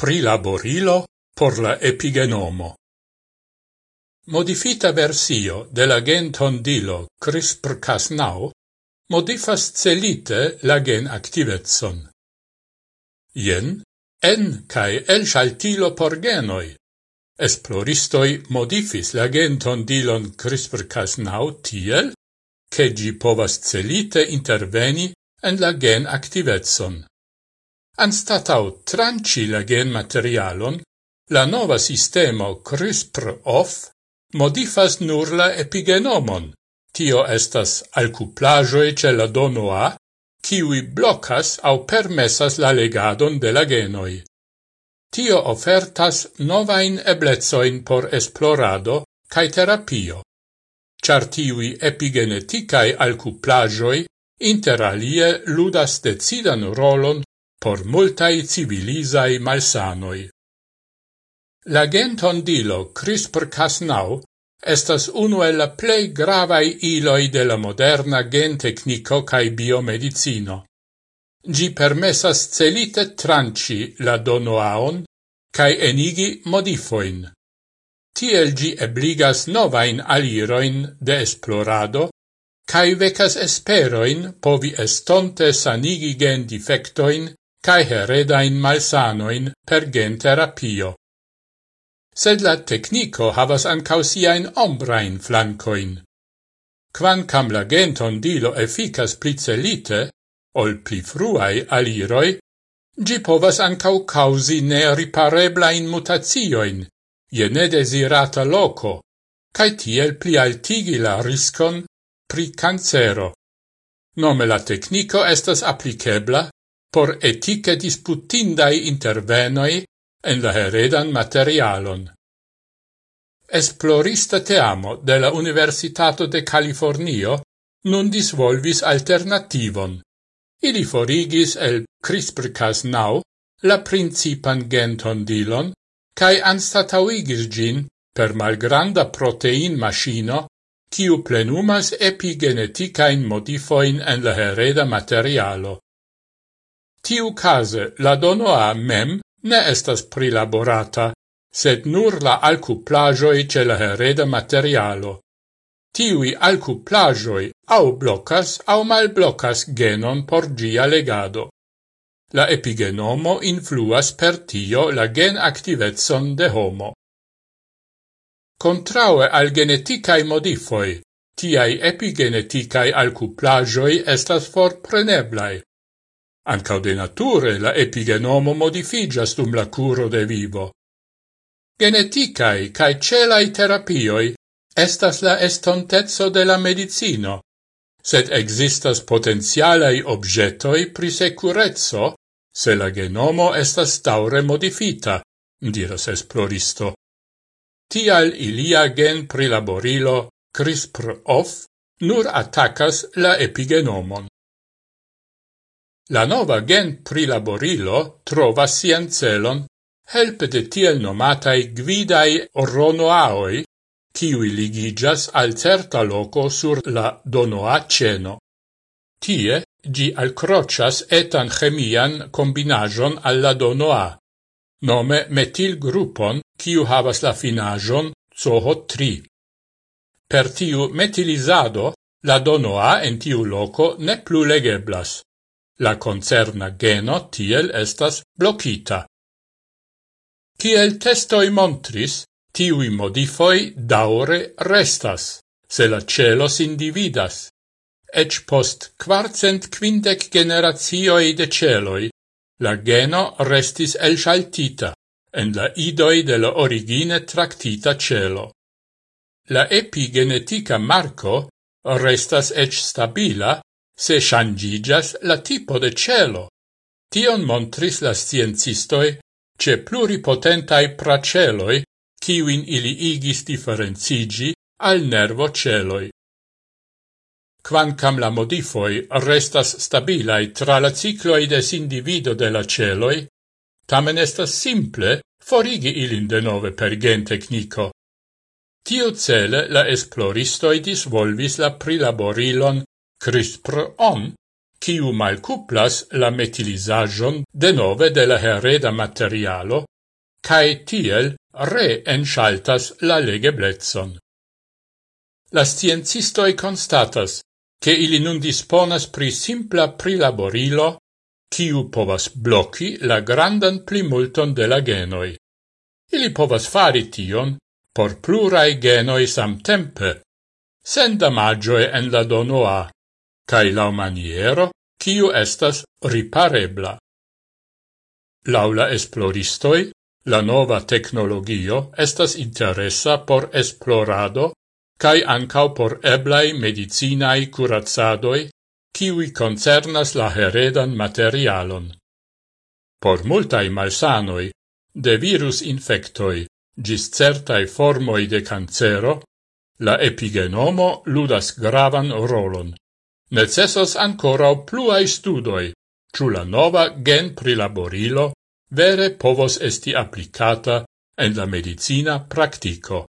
prilaborilo por la epigenomo. Modifita versio de la gen tondilo CRISPR-Cas9 modifas celite la gen activetson. Jen, en cae el shaltilo por genoi. Esploristoi modifis la gen tondilon CRISPR-Cas9 tiel, che gi povas celite interveni en la gen activetson. Anstatau tranci la gen materialon, la nova sistemo CRISPR-OFF modifas nur la epigenomon. Tio estas alcuplajoe ce la donoa, kiwi blocas au permessas la legadon de la genoi. Tio ofertas novain eblezoin por esplorado cae terapio, char tiui epigeneticae alcuplajoi interalie ludas decidan rolon por multai civilisae malsanoi. La gentondilo CRISPR-Cas9 estas uno el la plei gravai iloi de la moderna gentecnico cae biomedicino. Gi permessas celite tranci la donoaon cae enigi modifoin. Tiel gi ebligas novain aliroin de esplorado cae vecas esperoin povi estonte sanigi gen defectoin cae heredain malsanoin per gen terapio. Sed la tecnico havas ancau siain ombrain flancoin. Quancam la gentondilo efficas pli celite, ol pli fruai aliroi, gi povas ancau causi neripareblain mutazioin, je nedesirata loco, cae tiel pli altigi la riscon pri cancero. Nome la tecnico estas applicebla por etike disputindai intervenoi en la heredan materialon. Esplorista teamo de la Universitato de Californio nun disvolvis alternativon. Ili forigis el CRISPR-Cas9 la principan gentondilon cae anstatauigis gin per malgranda protein machino kiu plenumas epigeneticain modifoin en la hereda materialo. Tiu case la dono a mem ne estas prilaborata, sed nur la alcuplagioi ce la hereda materialo. Tiui alcuplagioi au blocas au malblocas genon por gia legado. La epigenomo influas per tio la gen activetson de homo. Contraue al geneticae modifoi, tiai epigeneticae alcuplagioi estas forpreneblai. Ancao de nature la epigenomo modifigas dum la curo de vivo. Geneticae cae celai terapioi estas la estontezzo de la medicino, sed existas potentialai objetoi pri securezzo se la genomo estas taure modifita, diras esploristo. Tial ilia gen prilaborilo CRISPR-OFF nur attacas la epigenomon. La nova gen prilaborilo trovas sian celon helpe de tiel nomatai gvidai ronoaoi, kiui ligigas al certa loco sur la donoa ceno. Tie gi alcrocias etan chemian combinajon alla donoa, nome metil grupon kiu havas la finajon zoho 3. Per tiu metilizado, la donoa en tiu loco ne plu legeblas. La concerna geno tiel estas blocita. Kiel testoi montris, tiui modifoi daure restas, se la celos s'individas. Ec post quarcent quindec generazioi de celoi, la geno restis elsaltita en la idoi de la origine tractita celo. La epigenetica marco restas ec stabila se shangigas la tipo de cielo. Tion montris la sciencistoi ce pluripotentai praceloi, ciuin ili igis differenzigi al nervo celoi. Quancam la modifoi restas stabilai tra la cicloi des individo de la celoi, tamen estas simple forigi ilin denove per gen tecnico. Tio cele la esploristoi disvolvis la prilaborilon CRISPR-on, kiu malcuplas la metilizajon denove de la hereda materialo, cae tiel re enchaltas la legeblezzon. La sciencistoi constatas che ili nun disponas pri simpla prilaborilo kiu povas blocchi la grandan plimulton de la genoi. Ili povas fari tion por plurai genoi samtempe, sen damagioe en la donoa, cae la maniero, kiu estas riparebla. Laula esploristoi, la nova tecnologio estas interessa por esplorado cae ancau por eblai medicinae curazadoi, kiwi concernas la heredan materialon. Por multai malsanoi, de virus infectoi, gis certai formoi de cancero, la epigenomo ludas gravan rolon necessas ancora pluai studoi, ciù la nova gen prilaborilo vere povos esti applicata en la medicina practico.